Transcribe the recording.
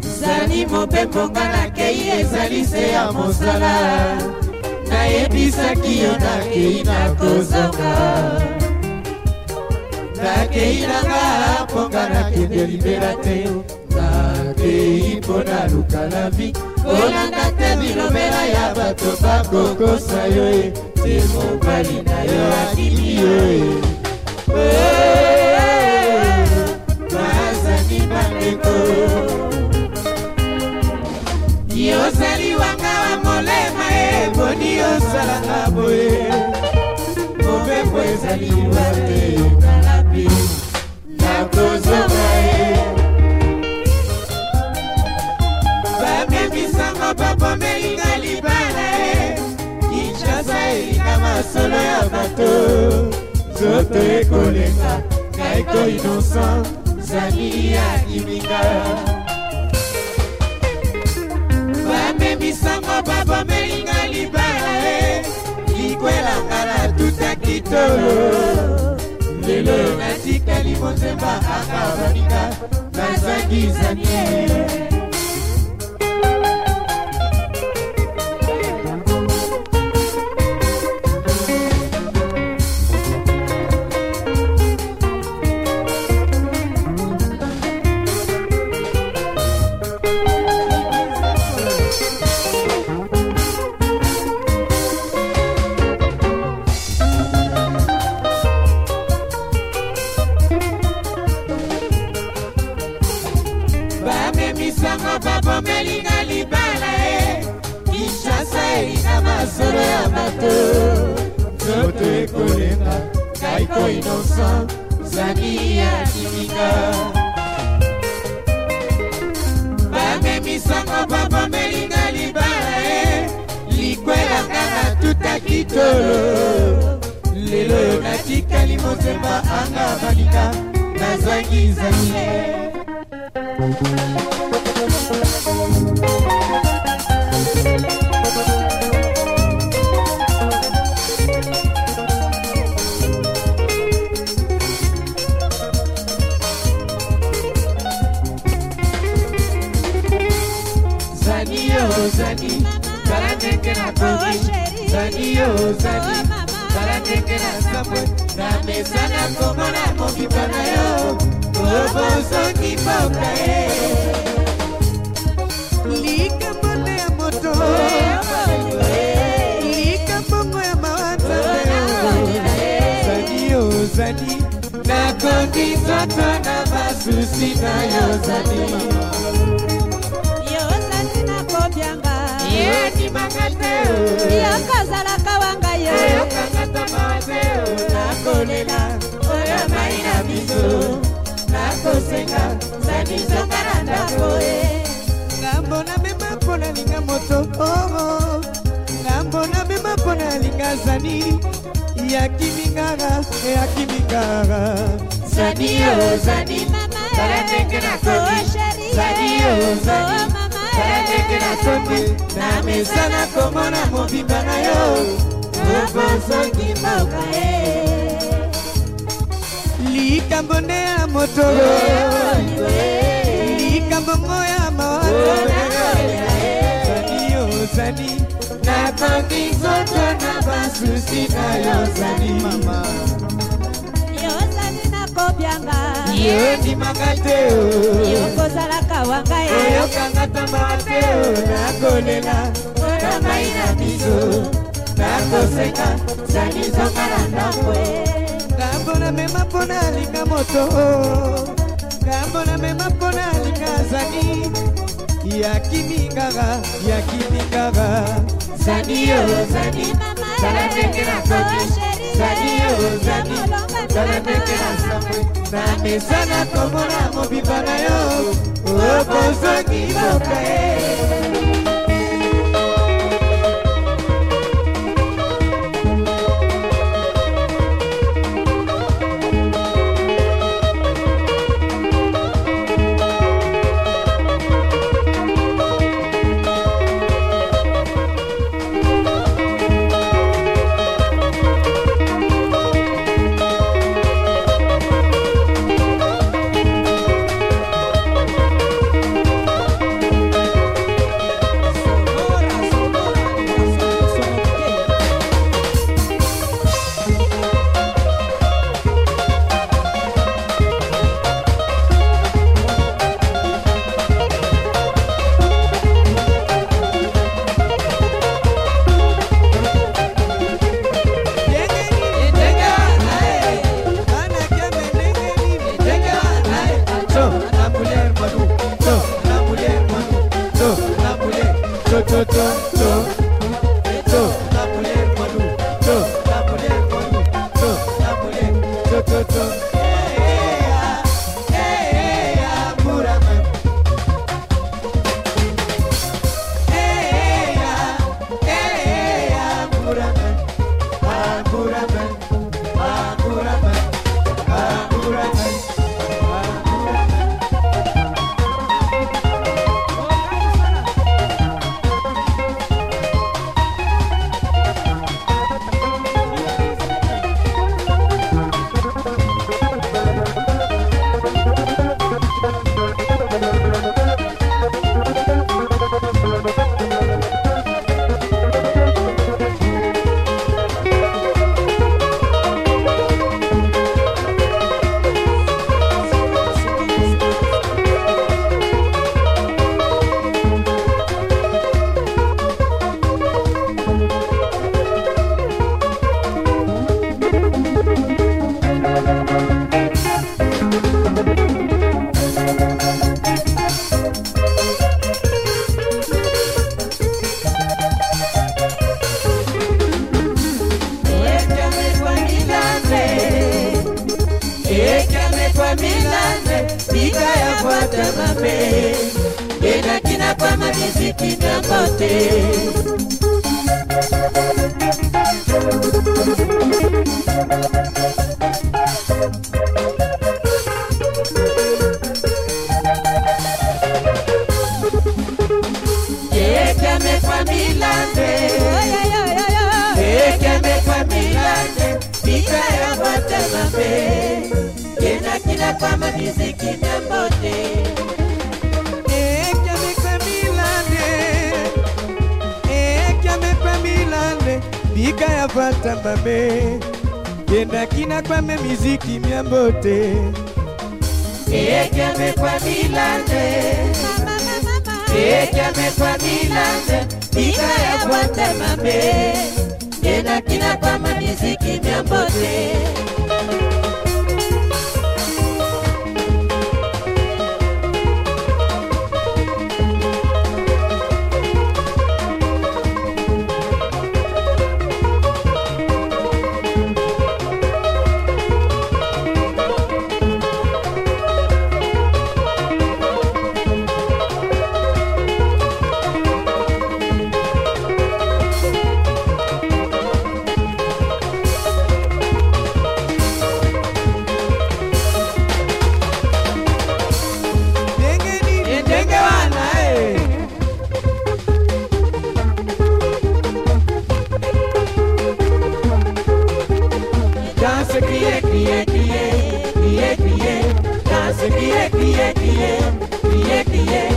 ezali mobemboka nakei ezali se ya mosala nayebisaki yo nakei nakozonga nakei nanga mponga nakende libela te nakei mpo na luka na mingi kolanda te milobela ya bato bakokosa yo e te mobali na yo akimi yo e nzoto ekolenga ngai to innocent zani akiminga bamemisango babomelinga libala e likwelanga na tuta kitolo lelo natikali monzemba aka baninga nazangi zani elinga libala e kinshasa elinga masolo ya bato nzoto ekolenga kaiko innocent zani ya kiminga bamemisango babamelinga libala e likwelanga na tuta kitolo lelo yo natikali motema anga baninga nazwangi zangi Thank you. Saranekera kobi Saniyo sani Saranekera sapwe Rame sana komona kokipa na yo Kobo soki pauka ye Lika mbone ya moto oh, Lika mbongo ya mawanza Saniyo sani Nakoki zoto na masusi na yo sani Yo sani na kobianga Yeti okobanga te yoka azalaka wanga ye oyokanga tomawa te nakolela oyo mai na biso nakosenga zanisonga na ndako ye ngambo namema mpo nalinga moto oo ngambo namema mpo nalinga zani yakimingara eyakimingara zani ozani tala ndenge nakola mesa nakomona mobimba na yo okosoki mboka ye likambo nde ya motolo likambo ngo ya mawaaani ozali nakoki nzoto na basusi na yozali mama yozali nakobyanga yondimaka te yokozalaka wanga oyokanga tambaa te nakolela mpona mai na biso nakosenga zanizonga na ndambo ngambo namema mpona alinga moto ngambo namema mpona alinga zani yakimingaka yakimingaka zani yo zani zala ndenge nakoki oh, zani yo zani osala ndenge na sangwe na mezala komona mobimba na yo okozongi loka ye Mazingira yafuata mame, inakina kwa mariziki Dangote. Ekeme kwa milande, ekeme kwa milande, vita yafuata mame ezalaka mamiziki nyambote ekyamepamilande ekyamepamilande bika ya vatambame kendaki nakwame miziki miambote ekyamepamilande ekyamepamilande bika ya vatambame kendaki nakwama miziki miambote kiye kiye kiye kiye kiye